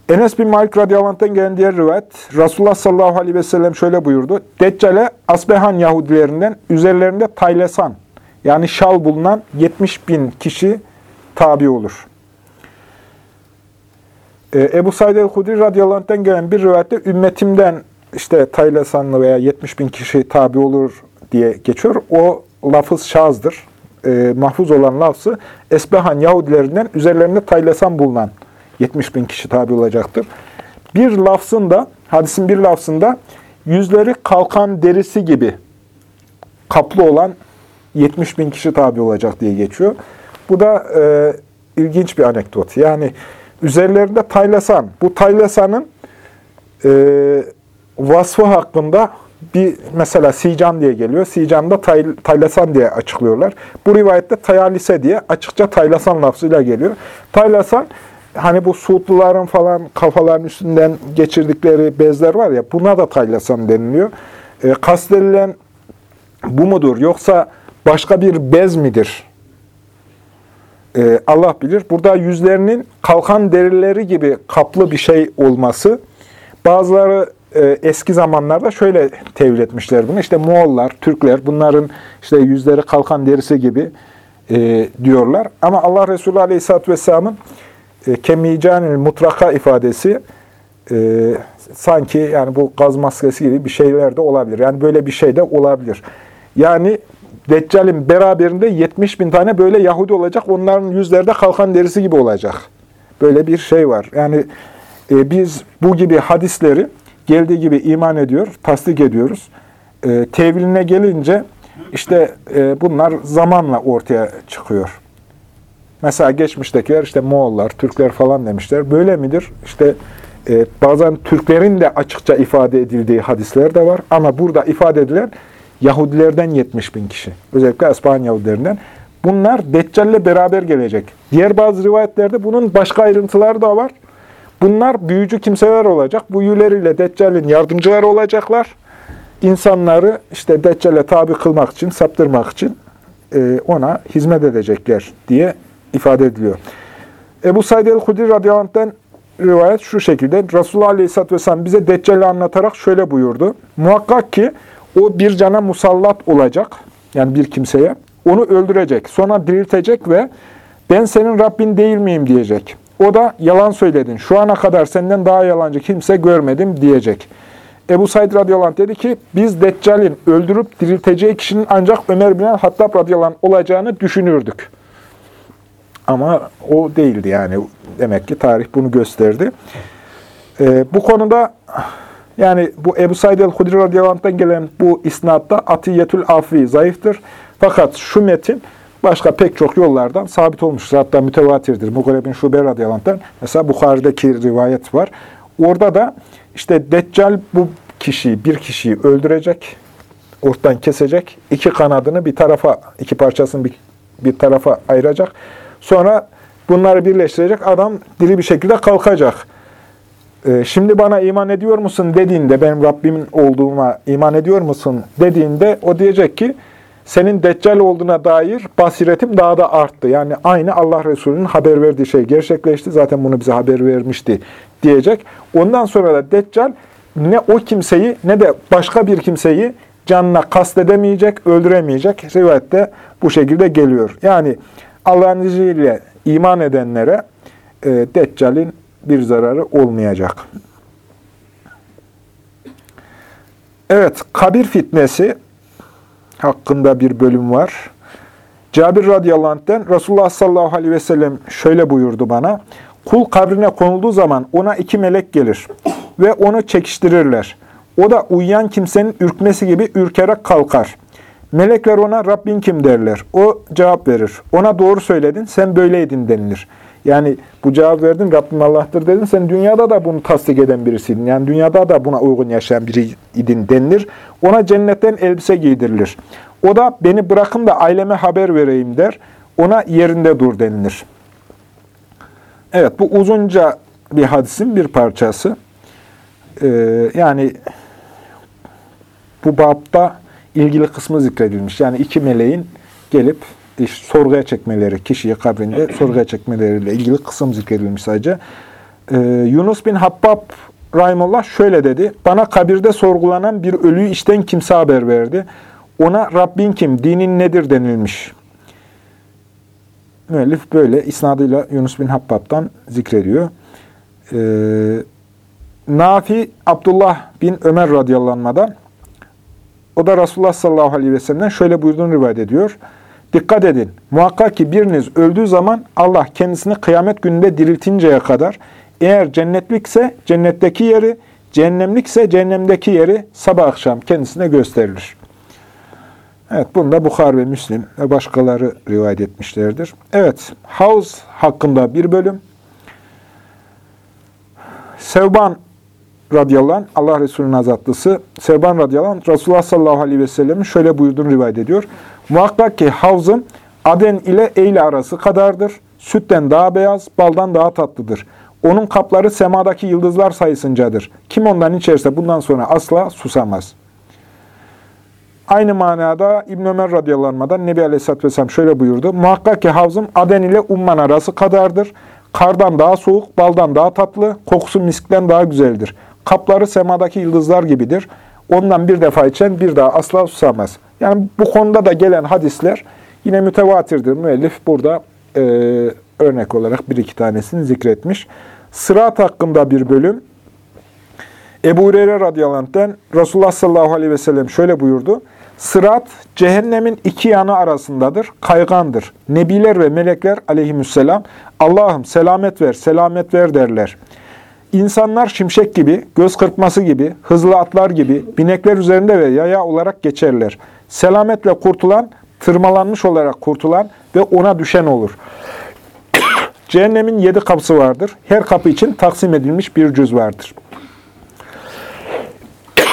Enes bin Malik radıyallahu gelen diğer rivayet, Resulullah sallallahu aleyhi ve sellem şöyle buyurdu. Deccale Asbehan Yahudilerinden üzerlerinde taylesan, yani şal bulunan 70 bin kişi tabi olur. Ee, Ebu Said el-Hudri radıyallahu gelen bir rivayette ümmetimden işte taylesanlı veya 70 bin kişi tabi olur diye geçiyor. O lafız şazdır. E, mahfuz olan lafzı Esbehan Yahudilerinden üzerlerinde taylesan bulunan 70 bin kişi tabi olacaktır. Bir lafzında, hadisin bir lafzında yüzleri kalkan derisi gibi kaplı olan 70 bin kişi tabi olacak diye geçiyor. Bu da e, ilginç bir anekdot. Yani üzerlerinde taylasan. Bu taylasanın e, vasfı hakkında bir mesela Sican diye geliyor. Sican'da tay, taylasan diye açıklıyorlar. Bu rivayette tayalise diye açıkça taylasan lafzıyla geliyor. Taylasan hani bu Suudluların falan kafaların üstünden geçirdikleri bezler var ya buna da taylasan deniliyor. E, kastedilen bu mudur? Yoksa başka bir bez midir? E, Allah bilir. Burada yüzlerinin kalkan derileri gibi kaplı bir şey olması. Bazıları e, eski zamanlarda şöyle tevil etmişler bunu. İşte Moğollar, Türkler bunların işte yüzleri kalkan derisi gibi e, diyorlar. Ama Allah Resulü Aleyhisselatü Vesselam'ın e, kemicanil mutlaka ifadesi e, sanki yani bu gaz maskesi gibi bir şeyler de olabilir. Yani böyle bir şey de olabilir. Yani Deccal'in beraberinde 70 bin tane böyle Yahudi olacak. Onların yüzlerde kalkan derisi gibi olacak. Böyle bir şey var. Yani e, biz bu gibi hadisleri geldiği gibi iman ediyor, tasdik ediyoruz. E, teviline gelince işte e, bunlar zamanla ortaya çıkıyor. Mesela geçmiştekiler işte Moğollar, Türkler falan demişler. Böyle midir? İşte e, bazen Türklerin de açıkça ifade edildiği hadisler de var. Ama burada ifade edilen Yahudilerden 70 bin kişi. Özellikle İspanya Yahudilerinden. Bunlar Deccal'le beraber gelecek. Diğer bazı rivayetlerde bunun başka ayrıntıları da var. Bunlar büyücü kimseler olacak. Bu yüyleriyle Deccal'in yardımcıları olacaklar. İnsanları işte Deccal'e tabi kılmak için, saptırmak için e, ona hizmet edecekler diye ifade ediliyor. Ebu Said el-Hudri radıyallahu rivayet şu şekilde. Resulullah aleyhisselatü vesselam bize Deccal'i anlatarak şöyle buyurdu. Muhakkak ki o bir cana musallat olacak. Yani bir kimseye. Onu öldürecek. Sonra diriltecek ve ben senin Rabbin değil miyim diyecek. O da yalan söyledin. Şu ana kadar senden daha yalancı kimse görmedim diyecek. Ebu Said radıyallahu dedi ki biz Deccal'in öldürüp dirilteceği kişinin ancak Ömer bin Hattab radıyallahu olacağını düşünürdük. Ama o değildi yani. Demek ki tarih bunu gösterdi. Ee, bu konuda yani bu Ebu Said el-Hudri radıyallahu gelen bu isnatta Atiyetül Afri zayıftır. Fakat şu metin başka pek çok yollardan sabit olmuştur. Hatta mütevatirdir. Mugire bin Şube radıyallahu mesela Bukhari'deki rivayet var. Orada da işte Deccal bu kişiyi, bir kişiyi öldürecek, ortadan kesecek, iki kanadını bir tarafa, iki parçasını bir, bir tarafa ayıracak. Sonra bunları birleştirecek, adam diri bir şekilde kalkacak. Ee, şimdi bana iman ediyor musun dediğinde, benim Rabbimin olduğuma iman ediyor musun dediğinde, o diyecek ki, senin deccal olduğuna dair basiretim daha da arttı. Yani aynı Allah Resulü'nün haber verdiği şey gerçekleşti. Zaten bunu bize haber vermişti diyecek. Ondan sonra da deccal ne o kimseyi ne de başka bir kimseyi canına kastedemeyecek, öldüremeyecek. Rivayette bu şekilde geliyor. Yani Allah'ın izniyle iman edenlere e, Deccal'in bir zararı olmayacak. Evet, kabir fitnesi hakkında bir bölüm var. Cabir radıyallahu anh'ten Resulullah sallallahu aleyhi ve sellem şöyle buyurdu bana. Kul kabrine konulduğu zaman ona iki melek gelir ve onu çekiştirirler. O da uyuyan kimsenin ürkmesi gibi ürkerek kalkar. Melekler ona Rabbin kim derler. O cevap verir. Ona doğru söyledin, sen böyleydin denilir. Yani bu cevap verdin, Rabbim Allah'tır dedin, sen dünyada da bunu tasdik eden birisiydin. Yani dünyada da buna uygun yaşayan biriydin denilir. Ona cennetten elbise giydirilir. O da beni bırakın da aileme haber vereyim der. Ona yerinde dur denilir. Evet, bu uzunca bir hadisin bir parçası. Ee, yani bu babda ilgili kısmı zikredilmiş. Yani iki meleğin gelip işte sorguya çekmeleri, kişiyi kabrinde sorguya çekmeleriyle ilgili kısım zikredilmiş sadece. Ee, Yunus bin Habbab Rahimullah şöyle dedi. Bana kabirde sorgulanan bir ölüyü işten kimse haber verdi. Ona Rabbin kim, dinin nedir denilmiş. Müellif böyle isnadıyla Yunus bin Habbab'dan zikrediyor. Ee, Nafi Abdullah bin Ömer radıyallahu o da Resulullah sallallahu aleyhi ve sellem'den şöyle buyurduğunu rivayet ediyor. Dikkat edin. Muhakkak ki biriniz öldüğü zaman Allah kendisini kıyamet gününde diriltinceye kadar eğer cennetlikse cennetteki yeri, cehennemlikse cehennemdeki yeri sabah akşam kendisine gösterilir. Evet, bunu da Bukhar ve Müslim ve başkaları rivayet etmişlerdir. Evet, Havz hakkında bir bölüm. Sevban radıyallahu anh, Allah Resulü'nün azatlısı, Sevban radıyallahu anh, Resulullah sallallahu aleyhi ve sellem'in şöyle buyurduğunu rivayet ediyor. Muhakkak ki havzım Aden ile Eyle arası kadardır. Sütten daha beyaz, baldan daha tatlıdır. Onun kapları semadaki yıldızlar sayısıncadır. Kim ondan içerse bundan sonra asla susamaz. Aynı manada İbn Ömer radıyallahu Nebi Aleyhisselatü Vesselam şöyle buyurdu. Muhakkak ki havzım Aden ile Umman arası kadardır. Kardan daha soğuk, baldan daha tatlı, kokusu miskten daha güzeldir. Kapları semadaki yıldızlar gibidir. Ondan bir defa içen bir daha asla susamaz. Yani bu konuda da gelen hadisler yine mütevatirdir. Müellif burada e, örnek olarak bir iki tanesini zikretmiş. Sırat hakkında bir bölüm. Ebu Hureyre radıyallahu anh'ten Resulullah sallallahu aleyhi ve sellem şöyle buyurdu. Sırat cehennemin iki yanı arasındadır, kaygandır. Nebiler ve melekler aleyhisselam Allah'ım selamet ver, selamet ver derler. İnsanlar şimşek gibi, göz kırpması gibi, hızlı atlar gibi, binekler üzerinde ve yaya olarak geçerler. Selametle kurtulan, tırmalanmış olarak kurtulan ve ona düşen olur. Cehennemin yedi kapısı vardır. Her kapı için taksim edilmiş bir cüz vardır.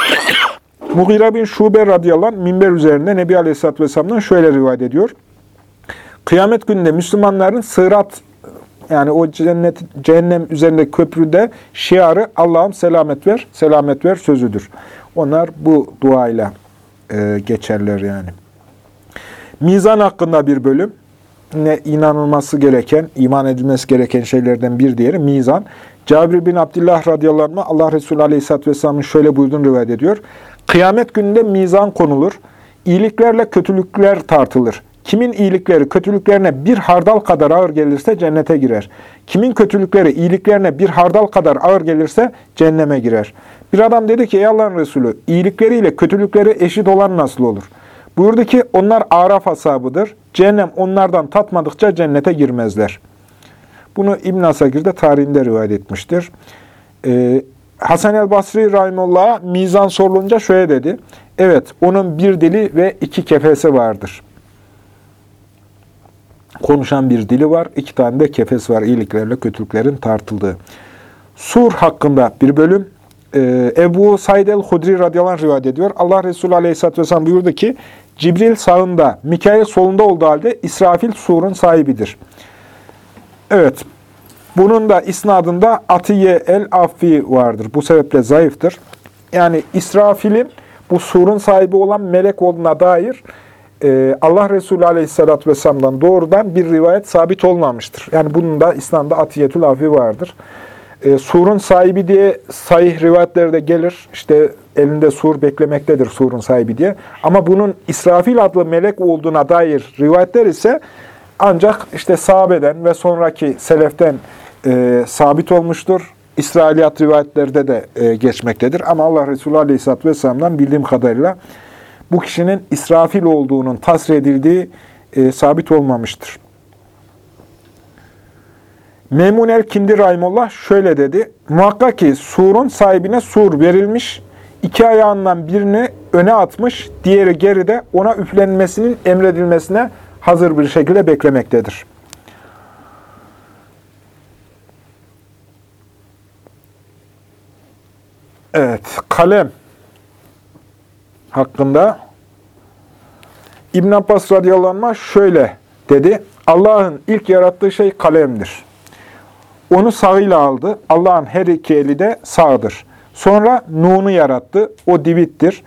Mughira bin Şube radıyallahu anh, minber üzerinde Nebi Aleyhisselatü Vesselam'dan şöyle rivayet ediyor. Kıyamet gününde Müslümanların sırat yani o cennet, cehennem üzerinde köprüde şiarı Allah'ım selamet ver, selamet ver sözüdür. Onlar bu duayla e, geçerler yani. Mizan hakkında bir bölüm. Ne inanılması gereken, iman edilmesi gereken şeylerden bir diğeri mizan. Cabir bin Abdullah radıyallahu Allah Resulü aleyhisselatü vesselamın şöyle buyurduğunu rivayet ediyor. Kıyamet gününde mizan konulur. İyiliklerle kötülükler tartılır. Kimin iyilikleri kötülüklerine bir hardal kadar ağır gelirse cennete girer. Kimin kötülükleri iyiliklerine bir hardal kadar ağır gelirse cehenneme girer. Bir adam dedi ki ey Allah'ın Resulü iyilikleriyle kötülükleri eşit olan nasıl olur? Buyurdu ki onlar Araf asabıdır. Cehennem onlardan tatmadıkça cennete girmezler. Bunu İbn Asakir de tarihinde rivayet etmiştir. Ee, Hasan el Basri Rahimullah'a mizan sorulunca şöyle dedi. Evet, onun bir dili ve iki kefesi vardır. Konuşan bir dili var, iki tane de kefes var. iyiliklerle kötülüklerin tartıldığı. Sur hakkında bir bölüm. Ee, Ebu Said el-Hudri radıyallahu rivayet ediyor. Allah Resulü aleyhisselatü vesselam buyurdu ki, Cibril sağında, Mikail solunda olduğu halde İsrafil surun sahibidir. Evet, bunun da isnadında Atiye el-Affi vardır. Bu sebeple zayıftır. Yani İsrafil'in bu surun sahibi olan melek olduğuna dair e, Allah Resulü Aleyhisselatü Vesselam'dan doğrudan bir rivayet sabit olmamıştır. Yani bunun da İslam'da Atiyetül Affi vardır. E, surun sahibi diye sahih rivayetlerde gelir. İşte elinde sur beklemektedir surun sahibi diye. Ama bunun İsrafil adlı melek olduğuna dair rivayetler ise ancak işte sahabeden ve sonraki seleften e, sabit olmuştur. İsrailiyat rivayetlerde de e, geçmektedir. Ama Allah Resulü Aleyhisselatü Vesselam'dan bildiğim kadarıyla bu kişinin İsrafil olduğunun tasrih edildiği e, sabit olmamıştır. Memun el-Kindi Rahimullah şöyle dedi. Muhakkak ki surun sahibine sur verilmiş, iki ayağından birini öne atmış, diğeri geride ona üflenmesinin emredilmesine hazır bir şekilde beklemektedir. Evet, kalem hakkında İbn Abbas radıyallahu anh şöyle dedi. Allah'ın ilk yarattığı şey kalemdir. Onu sağıyla aldı. Allah'ın her iki eli de sağdır. Sonra Nun'u yarattı. O divittir.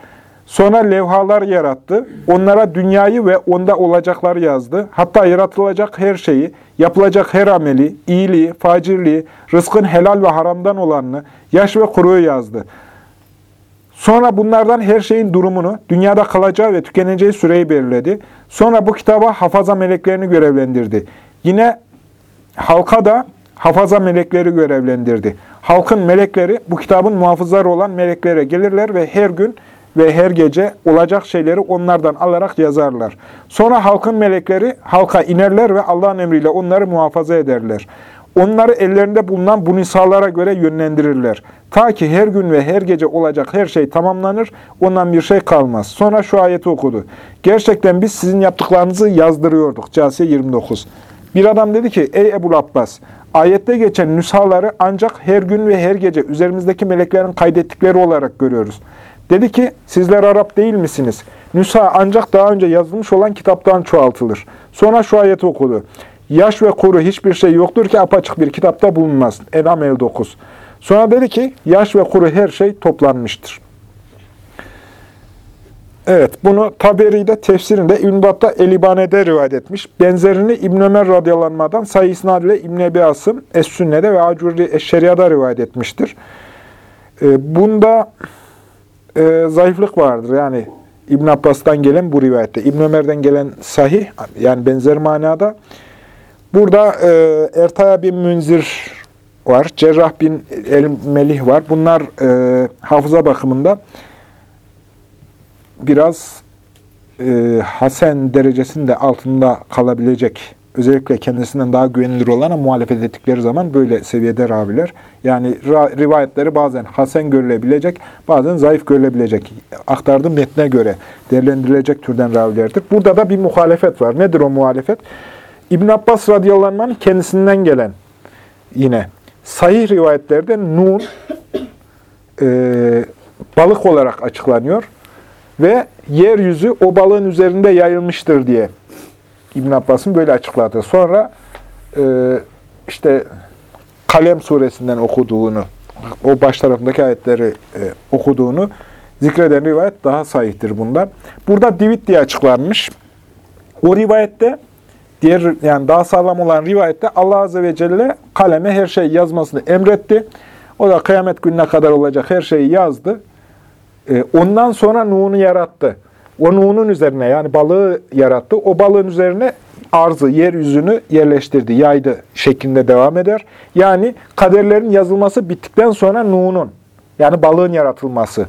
Sonra levhalar yarattı. Onlara dünyayı ve onda olacakları yazdı. Hatta yaratılacak her şeyi, yapılacak her ameli, iyiliği, facirliği, rızkın helal ve haramdan olanını, yaş ve kuruyu yazdı. Sonra bunlardan her şeyin durumunu, dünyada kalacağı ve tükeneceği süreyi belirledi. Sonra bu kitaba hafaza meleklerini görevlendirdi. Yine halka da hafaza melekleri görevlendirdi. Halkın melekleri bu kitabın muhafızları olan meleklere gelirler ve her gün ve her gece olacak şeyleri onlardan alarak yazarlar. Sonra halkın melekleri halka inerler ve Allah'ın emriyle onları muhafaza ederler. Onları ellerinde bulunan bu nisalara göre yönlendirirler. Ta ki her gün ve her gece olacak her şey tamamlanır, ondan bir şey kalmaz. Sonra şu ayeti okudu. Gerçekten biz sizin yaptıklarınızı yazdırıyorduk. Casiye 29. Bir adam dedi ki, ey Ebu Abbas, Ayette geçen nüshaları ancak her gün ve her gece üzerimizdeki meleklerin kaydettikleri olarak görüyoruz. Dedi ki, sizler Arap değil misiniz? Nüsha ancak daha önce yazılmış olan kitaptan çoğaltılır. Sonra şu ayeti okudu. Yaş ve kuru hiçbir şey yoktur ki apaçık bir kitapta bulunmaz. Enam 59. Sonra dedi ki, yaş ve kuru her şey toplanmıştır. Evet, bunu Taberi'de tefsirinde İbn-i Elibane'de rivayet etmiş. Benzerini İbn Ömer radyalanmadan Sayı İsnad ile İbn Ebi Asım Es-Sünne'de ve Acurri Eşşeriya'da rivayet etmiştir. E, bunda e, zayıflık vardır. Yani İbn Abbas'tan gelen bu rivayette. İbn Ömer'den gelen sahih, yani benzer manada. Burada e, Ertaya bin Münzir var, Cerrah bin El-Melih var. Bunlar e, hafıza bakımında biraz e, Hasan derecesinde altında kalabilecek, özellikle kendisinden daha güvenilir olana muhalefet ettikleri zaman böyle seviyede raviler. Yani rivayetleri bazen Hasan görülebilecek, bazen zayıf görülebilecek. Aktardığım metne göre değerlendirilecek türden ravilerdir. Burada da bir muhalefet var. Nedir o muhalefet? İbn Abbas radıyallahu anh kendisinden gelen yine sahih rivayetlerde Nun e, balık olarak açıklanıyor ve yeryüzü o balığın üzerinde yayılmıştır diye İbn Abbas'ın böyle açıkladı. Sonra e, işte Kalem suresinden okuduğunu, o baş tarafındaki ayetleri e, okuduğunu zikreden rivayet daha sahihtir bundan. Burada divit diye açıklanmış. O rivayette diğer yani daha sağlam olan rivayette Allah Azze ve Celle kaleme her şeyi yazmasını emretti. O da kıyamet gününe kadar olacak her şeyi yazdı. E, ondan sonra Nuh'unu yarattı. O Nuh'un üzerine yani balığı yarattı. O balığın üzerine arzı, yeryüzünü yerleştirdi, yaydı şeklinde devam eder. Yani kaderlerin yazılması bittikten sonra Nuh'un yani balığın yaratılması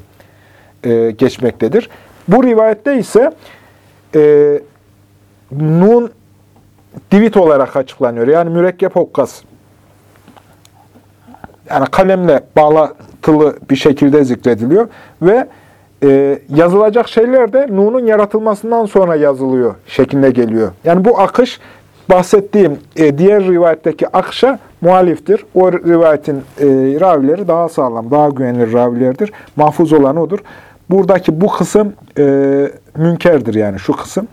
e, geçmektedir. Bu rivayette ise e, divit olarak açıklanıyor. Yani mürekkep okkas. Yani kalemle bağlantılı bir şekilde zikrediliyor. Ve e, yazılacak şeyler de Nuh'un yaratılmasından sonra yazılıyor şeklinde geliyor. Yani bu akış bahsettiğim e, diğer rivayetteki akışa muhaliftir. O rivayetin e, ravileri daha sağlam, daha güvenilir ravilerdir. Mahfuz olan odur. Buradaki bu kısım e, münkerdir yani şu kısım.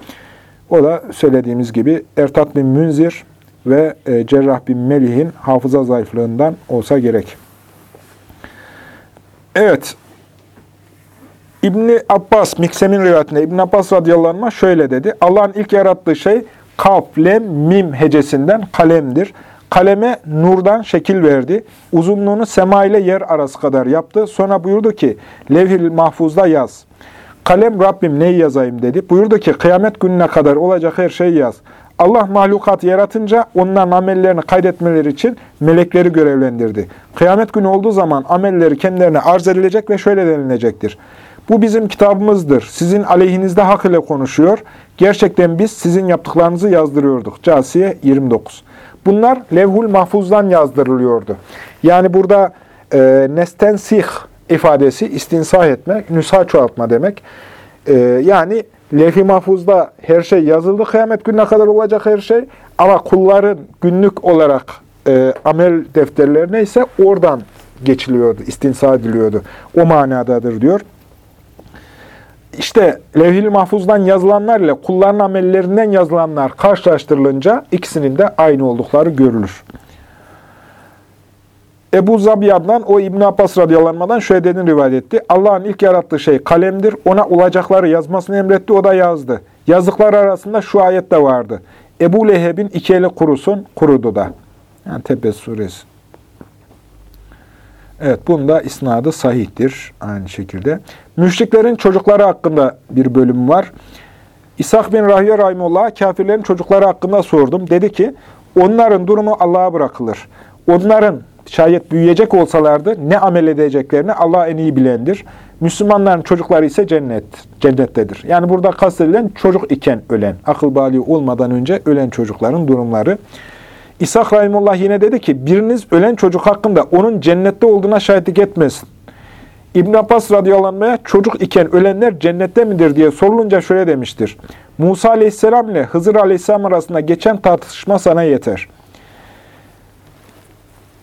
O da söylediğimiz gibi Ertat bin Münzir ve e, Cerrah bin Melih'in hafıza zayıflığından olsa gerek. Evet, İbni Abbas, Miksem'in rivayetinde İbn Abbas radıyallahu anh şöyle dedi. Allah'ın ilk yarattığı şey kaf, lem, mim hecesinden kalemdir. Kaleme nurdan şekil verdi. Uzunluğunu sema ile yer arası kadar yaptı. Sonra buyurdu ki, levh-i mahfuzda yaz. Kalem Rabbim neyi yazayım dedi. Buyurdu ki, kıyamet gününe kadar olacak her şeyi yaz. Allah mahlukat yaratınca onların amellerini kaydetmeleri için melekleri görevlendirdi. Kıyamet günü olduğu zaman amelleri kendilerine arz edilecek ve şöyle denilecektir. Bu bizim kitabımızdır. Sizin aleyhinizde hak ile konuşuyor. Gerçekten biz sizin yaptıklarınızı yazdırıyorduk. Casiye 29. Bunlar levhul mahfuzdan yazdırılıyordu. Yani burada e, nestensih ifadesi istinsah etme, nüsa çoğaltma demek. E, yani levh-i mahfuzda her şey yazıldı. Kıyamet gününe kadar olacak her şey. Ama kulların günlük olarak e, amel defterlerine ise oradan geçiliyordu, istinsa ediliyordu. O manadadır diyor. İşte levh-i mahfuzdan yazılanlar ile kulların amellerinden yazılanlar karşılaştırılınca ikisinin de aynı oldukları görülür. Ebu Zabiyad'dan o İbn Abbas radıyallanmadan şöyle dediğini rivayet etti. Allah'ın ilk yarattığı şey kalemdir. Ona olacakları yazmasını emretti. O da yazdı. Yazdıkları arasında şu ayet de vardı. Ebu Leheb'in iki eli kurusun, kurudu da. Yani Tebes suresi. Evet, bunda isnadı sahihtir aynı şekilde. Müşriklerin çocukları hakkında bir bölüm var. İshak bin Rahya Rahimullah kafirlerin çocukları hakkında sordum. Dedi ki, onların durumu Allah'a bırakılır. Onların şayet büyüyecek olsalardı ne amel edeceklerini Allah en iyi bilendir. Müslümanların çocukları ise cennet, cennettedir. Yani burada kastedilen çocuk iken ölen, akıl bali olmadan önce ölen çocukların durumları. İshak Rahimullah yine dedi ki, biriniz ölen çocuk hakkında onun cennette olduğuna şahitlik etmesin. İbn Abbas radıyallahu çocuk iken ölenler cennette midir diye sorulunca şöyle demiştir. Musa aleyhisselam ile Hızır aleyhisselam arasında geçen tartışma sana yeter.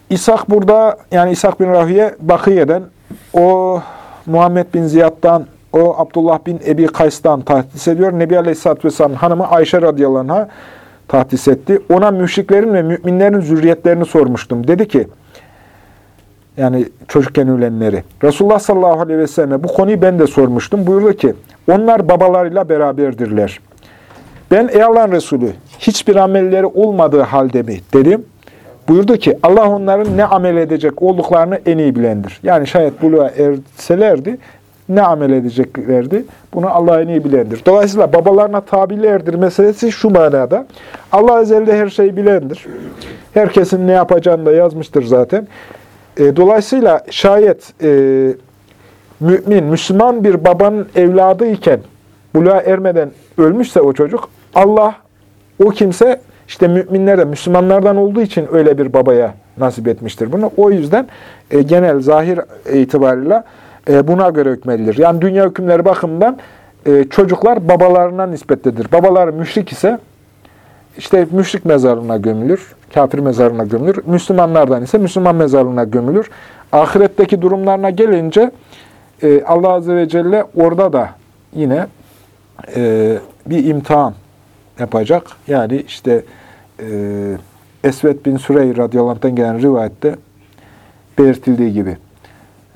İshak burada, yani İshak bin Rahiye Bakıye'den, o Muhammed bin Ziyad'dan, o Abdullah bin Ebi Kays'tan tahdis ediyor. Nebi Aleyhisselatü Vesselam'ın hanımı Ayşe radıyallahu anh'a tahdis etti. Ona müşriklerin ve müminlerin zürriyetlerini sormuştum. Dedi ki, yani çocukken ölenleri. Resulullah sallallahu aleyhi ve selleme bu konuyu ben de sormuştum. Buyurdu ki, onlar babalarıyla beraberdirler. Ben ey Allah'ın Resulü, hiçbir amelleri olmadığı halde mi dedim. Buyurdu ki, Allah onların ne amel edecek olduklarını en iyi bilendir. Yani şayet buluğa erselerdi, ne amel edeceklerdi? Bunu Allah en iyi bilendir. Dolayısıyla babalarına tabilerdir meselesi şu manada. Allah ezelde her şeyi bilendir. Herkesin ne yapacağını da yazmıştır zaten. E, dolayısıyla şayet e, mümin, Müslüman bir babanın evladı iken buluğa ermeden ölmüşse o çocuk, Allah o kimse işte müminlerden, Müslümanlardan olduğu için öyle bir babaya nasip etmiştir bunu. O yüzden e, genel, zahir itibarıyla e, buna göre hükmedilir. Yani dünya hükümleri bakımından e, çocuklar babalarına nispettedir. Babalar müşrik ise işte müşrik mezarlığına gömülür, kafir mezarlığına gömülür. Müslümanlardan ise Müslüman mezarlığına gömülür. Ahiretteki durumlarına gelince e, Allah Azze ve Celle orada da yine e, bir imtihan yapacak. Yani işte e, Esved bin Süreyy radıyallahu gelen rivayette belirtildiği gibi.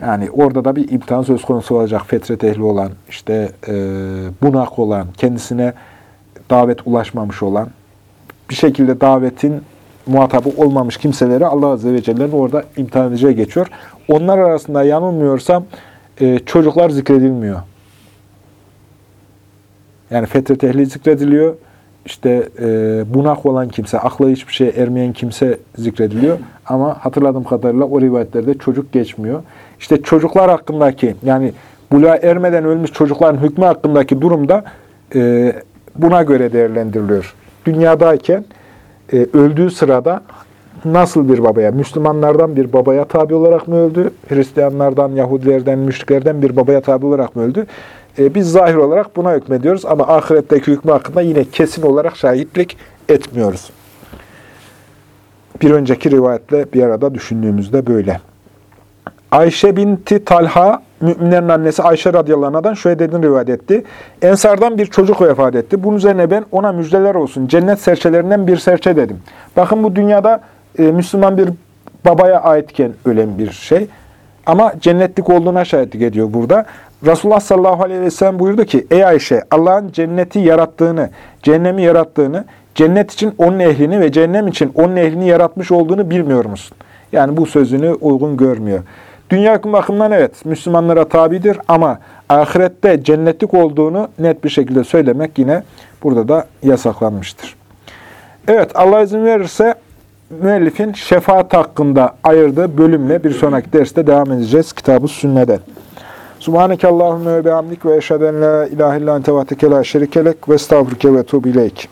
Yani orada da bir imtihan söz konusu olacak. Fetret ehli olan, işte e, bunak olan, kendisine davet ulaşmamış olan, bir şekilde davetin muhatabı olmamış kimseleri Allah Azze ve Celle'nin orada imtihan edeceği geçiyor. Onlar arasında yanılmıyorsam e, çocuklar zikredilmiyor. Yani fetret ehli zikrediliyor. İşte e, bunak olan kimse, akla hiçbir şey ermeyen kimse zikrediliyor. Ama hatırladığım kadarıyla o rivayetlerde çocuk geçmiyor. İşte çocuklar hakkındaki, yani buluğa ermeden ölmüş çocukların hükmü hakkındaki durumda e, buna göre değerlendiriliyor. Dünyadayken e, öldüğü sırada nasıl bir babaya, Müslümanlardan bir babaya tabi olarak mı öldü? Hristiyanlardan, Yahudilerden, müşriklerden bir babaya tabi olarak mı öldü? E, biz zahir olarak buna hükmediyoruz ama ahiretteki hükmü hakkında yine kesin olarak şahitlik etmiyoruz. Bir önceki rivayetle bir arada düşündüğümüzde böyle. Ayşe binti Talha, müminlerin annesi Ayşe radıyallahu anh'dan şöyle dediğini rivayet etti. Ensardan bir çocuk vefat etti. Bunun üzerine ben ona müjdeler olsun. Cennet serçelerinden bir serçe dedim. Bakın bu dünyada e, Müslüman bir babaya aitken ölen bir şey. Ama cennetlik olduğuna şahitlik ediyor burada. Resulullah sallallahu aleyhi ve sellem buyurdu ki, Ey Ayşe, Allah'ın cenneti yarattığını, cehennemi yarattığını, cennet için onun ehlini ve cehennem için onun ehlini yaratmış olduğunu bilmiyor musun? Yani bu sözünü uygun görmüyor. Dünya bakımından evet, Müslümanlara tabidir ama ahirette cennetlik olduğunu net bir şekilde söylemek yine burada da yasaklanmıştır. Evet, Allah izin verirse müellifin şefaat hakkında ayırdığı bölümle bir sonraki derste devam edeceğiz Kitab-ı Sünne'den. Subhaneke Allahümme ve bihamdik ve eşheden la ilahe illan tevateke la şerikelek ve estağfurke ve tuğbileyk.